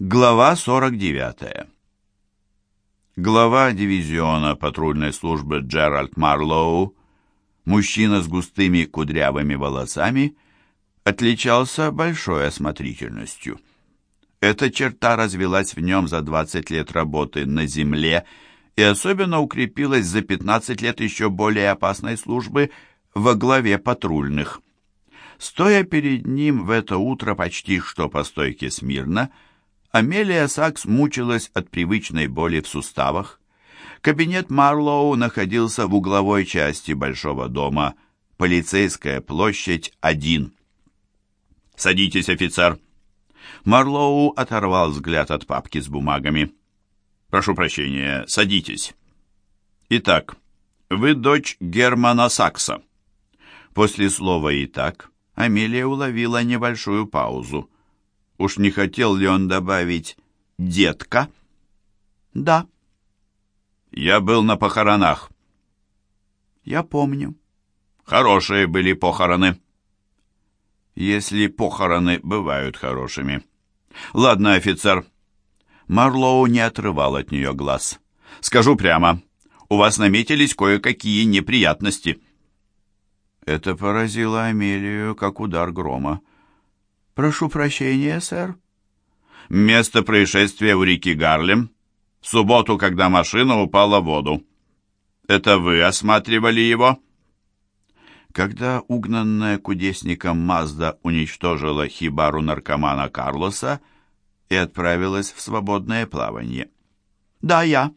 Глава 49. Глава дивизиона патрульной службы Джеральд Марлоу, мужчина с густыми кудрявыми волосами, отличался большой осмотрительностью. Эта черта развелась в нем за 20 лет работы на земле и особенно укрепилась за 15 лет еще более опасной службы во главе патрульных. Стоя перед ним в это утро почти что по стойке смирно, Амелия Сакс мучилась от привычной боли в суставах. Кабинет Марлоу находился в угловой части большого дома, полицейская площадь 1. «Садитесь, офицер!» Марлоу оторвал взгляд от папки с бумагами. «Прошу прощения, садитесь». «Итак, вы дочь Германа Сакса». После слова «итак» Амелия уловила небольшую паузу. Уж не хотел ли он добавить «детка»? «Да». «Я был на похоронах». «Я помню». «Хорошие были похороны». «Если похороны бывают хорошими». «Ладно, офицер». Марлоу не отрывал от нее глаз. «Скажу прямо, у вас наметились кое-какие неприятности». Это поразило Амелию, как удар грома. «Прошу прощения, сэр». «Место происшествия у реки Гарлем. В субботу, когда машина упала в воду. Это вы осматривали его?» Когда угнанная кудесником Мазда уничтожила хибару наркомана Карлоса и отправилась в свободное плавание. «Да, я».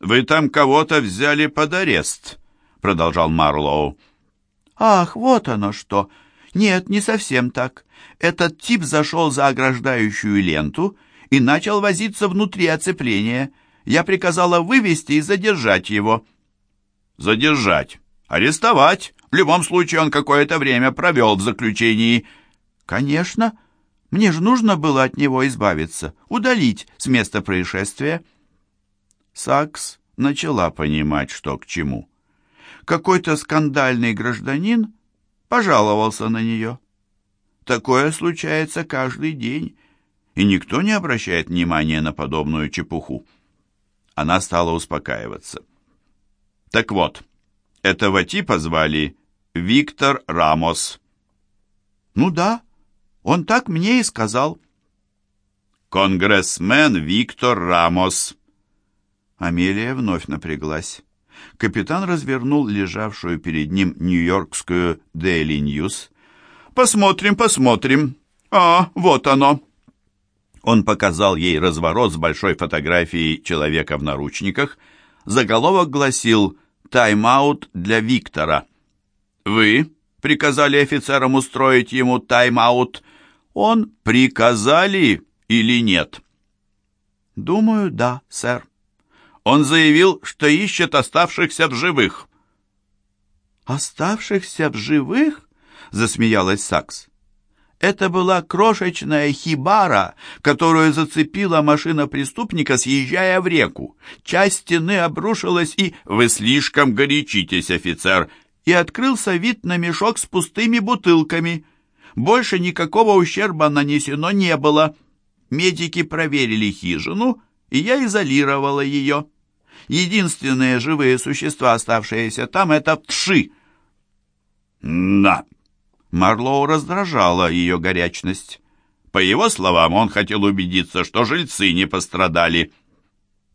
«Вы там кого-то взяли под арест», — продолжал Марлоу. «Ах, вот оно что! Нет, не совсем так. Этот тип зашел за ограждающую ленту и начал возиться внутри оцепления. Я приказала вывести и задержать его». «Задержать? Арестовать? В любом случае он какое-то время провел в заключении». «Конечно. Мне же нужно было от него избавиться, удалить с места происшествия». Сакс начала понимать, что к чему какой-то скандальный гражданин пожаловался на нее. Такое случается каждый день, и никто не обращает внимания на подобную чепуху. Она стала успокаиваться. Так вот, этого типа звали Виктор Рамос. Ну да, он так мне и сказал. Конгрессмен Виктор Рамос. Амелия вновь напряглась капитан развернул лежавшую перед ним нью-йоркскую Daily News. «Посмотрим, посмотрим. А, вот оно». Он показал ей разворот с большой фотографией человека в наручниках. Заголовок гласил «Тайм-аут для Виктора». «Вы приказали офицерам устроить ему тайм-аут?» «Он приказали или нет?» «Думаю, да, сэр». Он заявил, что ищет оставшихся в живых. «Оставшихся в живых?» — засмеялась Сакс. Это была крошечная хибара, которую зацепила машина преступника, съезжая в реку. Часть стены обрушилась и... «Вы слишком горячитесь, офицер!» И открылся вид на мешок с пустыми бутылками. Больше никакого ущерба нанесено не было. Медики проверили хижину, и я изолировала ее. Единственные живые существа, оставшиеся там, это пши. Да. Марлоу раздражала ее горячность. По его словам, он хотел убедиться, что жильцы не пострадали.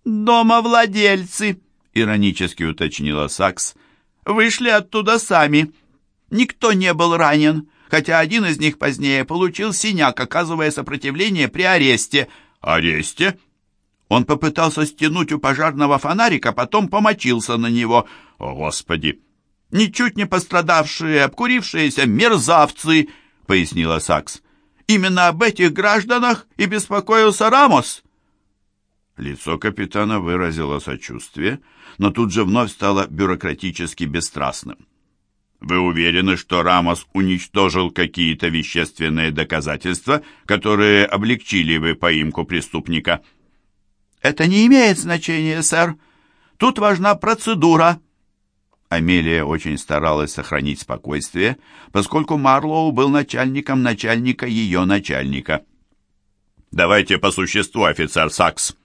«Домовладельцы», — иронически уточнила Сакс, — «вышли оттуда сами. Никто не был ранен, хотя один из них позднее получил синяк, оказывая сопротивление при аресте». «Аресте?» Он попытался стянуть у пожарного фонарика, потом помочился на него. О, Господи! Ничуть не пострадавшие, обкурившиеся мерзавцы, пояснила Сакс. Именно об этих гражданах и беспокоился Рамос. Лицо капитана выразило сочувствие, но тут же вновь стало бюрократически бесстрастным. Вы уверены, что Рамос уничтожил какие-то вещественные доказательства, которые облегчили бы поимку преступника? «Это не имеет значения, сэр. Тут важна процедура». Амелия очень старалась сохранить спокойствие, поскольку Марлоу был начальником начальника ее начальника. Давайте по существу, офицер Сакс.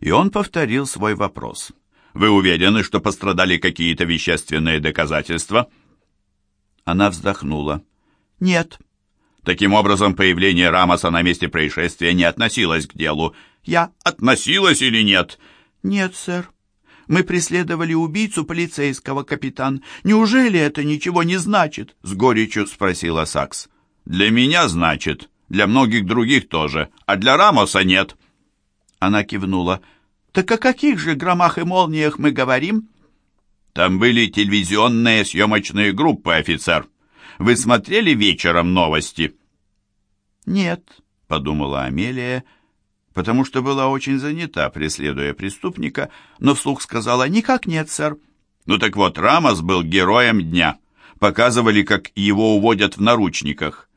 И он повторил свой вопрос. Вы уверены, что пострадали какие-то вещественные доказательства? Она вздохнула. Нет. Таким образом, появление Рамоса на месте происшествия не относилось к делу. Я относилась или нет? Нет, сэр. Мы преследовали убийцу полицейского, капитан. Неужели это ничего не значит? С горечью спросила Сакс. Для меня значит. Для многих других тоже. А для Рамоса нет. Она кивнула. Так о каких же громах и молниях мы говорим? Там были телевизионные съемочные группы, офицер. Вы смотрели вечером новости? Нет, подумала Амелия, потому что была очень занята, преследуя преступника, но вслух сказала «Никак нет, сэр». Ну так вот, Рамос был героем дня. Показывали, как его уводят в наручниках.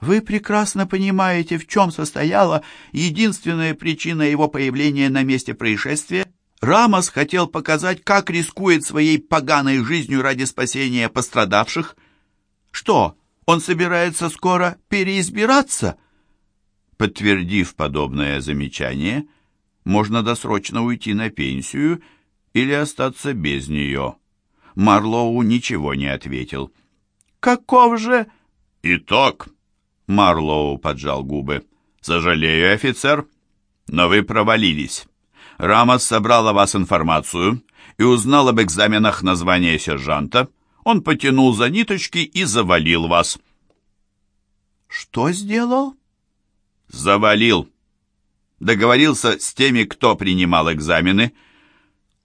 Вы прекрасно понимаете, в чем состояла единственная причина его появления на месте происшествия? Рамос хотел показать, как рискует своей поганой жизнью ради спасения пострадавших. Что, он собирается скоро переизбираться?» Подтвердив подобное замечание, можно досрочно уйти на пенсию или остаться без нее. Марлоу ничего не ответил. «Каков же...» «Итог?» Марлоу поджал губы. «Сожалею, офицер, но вы провалились. Рамос собрал о вас информацию и узнал об экзаменах на звание сержанта. Он потянул за ниточки и завалил вас». «Что сделал?» Завалил. Договорился с теми, кто принимал экзамены.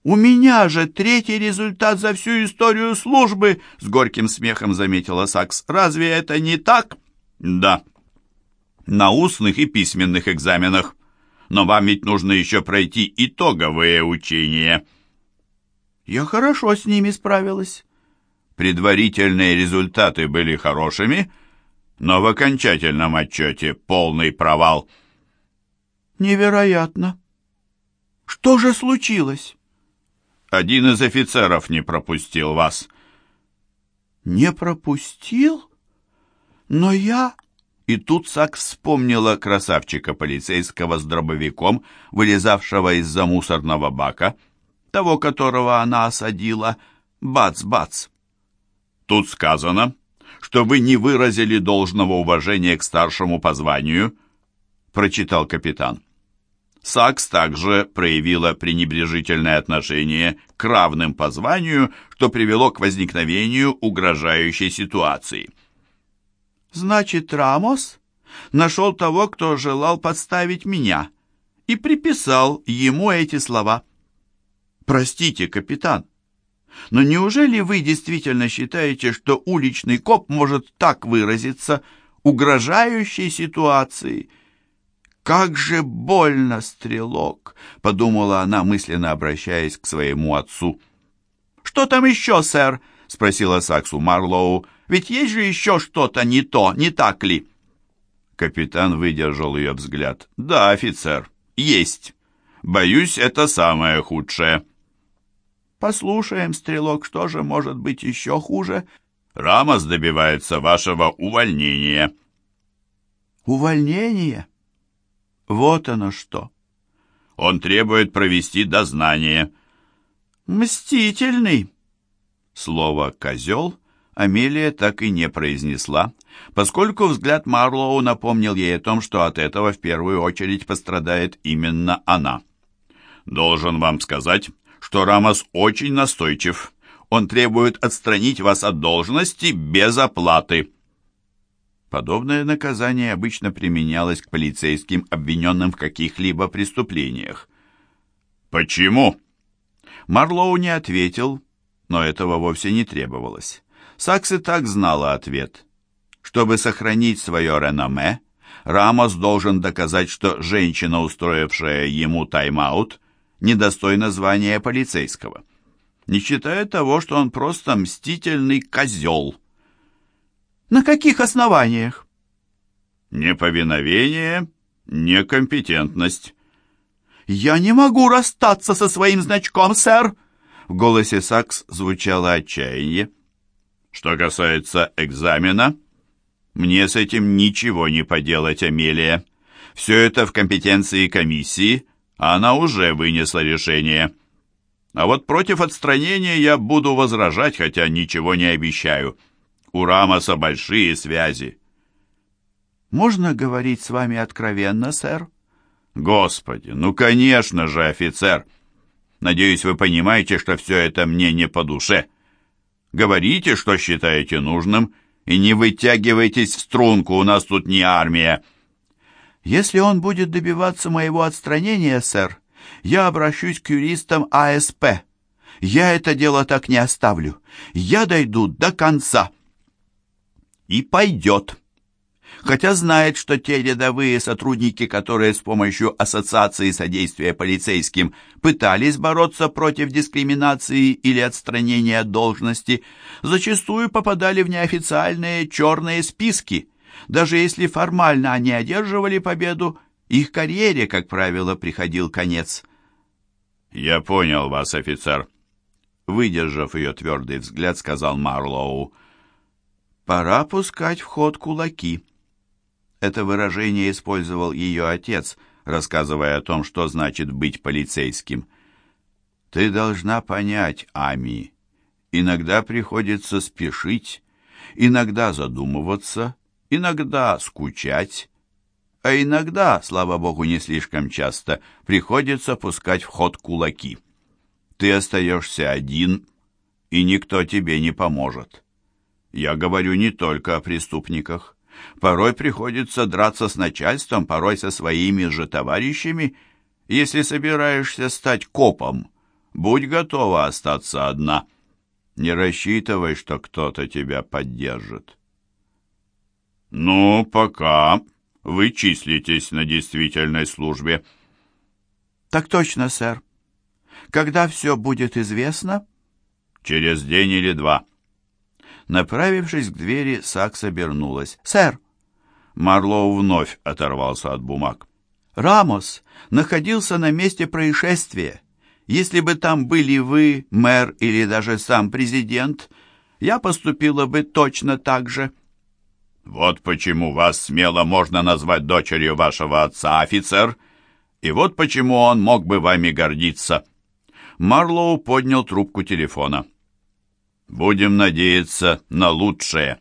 «У меня же третий результат за всю историю службы!» С горьким смехом заметила Сакс. «Разве это не так?» «Да. На устных и письменных экзаменах. Но вам ведь нужно еще пройти итоговые учения». «Я хорошо с ними справилась». Предварительные результаты были хорошими, — но в окончательном отчете полный провал. Невероятно. Что же случилось? Один из офицеров не пропустил вас. Не пропустил? Но я... И тут Сакс вспомнила красавчика полицейского с дробовиком, вылезавшего из-за мусорного бака, того, которого она осадила. Бац-бац. Тут сказано, что вы не выразили должного уважения к старшему по званию», — прочитал капитан. Сакс также проявила пренебрежительное отношение к равным по званию, что привело к возникновению угрожающей ситуации. «Значит, Рамос нашел того, кто желал подставить меня, и приписал ему эти слова. Простите, капитан, но неужели вы действительно считаете, что уличный коп может так выразиться угрожающей ситуации? «Как же больно, стрелок!» — подумала она, мысленно обращаясь к своему отцу. «Что там еще, сэр?» — спросила Саксу Марлоу. «Ведь есть же еще что-то не то, не так ли?» Капитан выдержал ее взгляд. «Да, офицер, есть. Боюсь, это самое худшее». Послушаем, стрелок, что же может быть еще хуже? Рамос добивается вашего увольнения. Увольнение? Вот оно что. Он требует провести дознание. Мстительный. Слово «козел» Амелия так и не произнесла, поскольку взгляд Марлоу напомнил ей о том, что от этого в первую очередь пострадает именно она. «Должен вам сказать, что Рамос очень настойчив. Он требует отстранить вас от должности без оплаты. Подобное наказание обычно применялось к полицейским, обвиненным в каких-либо преступлениях. «Почему?» Марлоу не ответил, но этого вовсе не требовалось. Сакс и так знала ответ. Чтобы сохранить свое реноме, Рамос должен доказать, что женщина, устроившая ему тайм-аут, недостойно звания полицейского, не считая того, что он просто мстительный козел. На каких основаниях? Неповиновение, некомпетентность. «Я не могу расстаться со своим значком, сэр!» В голосе Сакс звучало отчаяние. «Что касается экзамена, мне с этим ничего не поделать, Амелия. Все это в компетенции комиссии, она уже вынесла решение. А вот против отстранения я буду возражать, хотя ничего не обещаю. У Рамоса большие связи. «Можно говорить с вами откровенно, сэр?» «Господи, ну, конечно же, офицер! Надеюсь, вы понимаете, что все это мне не по душе. Говорите, что считаете нужным, и не вытягивайтесь в струнку, у нас тут не армия». «Если он будет добиваться моего отстранения, сэр, я обращусь к юристам АСП. Я это дело так не оставлю. Я дойду до конца». «И пойдет» хотя знает, что те рядовые сотрудники, которые с помощью Ассоциации содействия полицейским пытались бороться против дискриминации или отстранения от должности, зачастую попадали в неофициальные черные списки. Даже если формально они одерживали победу, их карьере, как правило, приходил конец. «Я понял вас, офицер», — выдержав ее твердый взгляд, сказал Марлоу. «Пора пускать в ход кулаки». Это выражение использовал ее отец, рассказывая о том, что значит быть полицейским. «Ты должна понять, Ами, иногда приходится спешить, иногда задумываться, иногда скучать, а иногда, слава богу, не слишком часто, приходится пускать в ход кулаки. Ты остаешься один, и никто тебе не поможет. Я говорю не только о преступниках. Порой приходится драться с начальством, порой со своими же товарищами. Если собираешься стать копом, будь готова остаться одна. Не рассчитывай, что кто-то тебя поддержит. «Ну, пока вы числитесь на действительной службе». «Так точно, сэр. Когда все будет известно?» «Через день или два». Направившись к двери, Сакс обернулась. «Сэр!» Марлоу вновь оторвался от бумаг. «Рамос находился на месте происшествия. Если бы там были вы, мэр или даже сам президент, я поступила бы точно так же». «Вот почему вас смело можно назвать дочерью вашего отца, офицер, и вот почему он мог бы вами гордиться». Марлоу поднял трубку телефона. Будем надеяться на лучшее.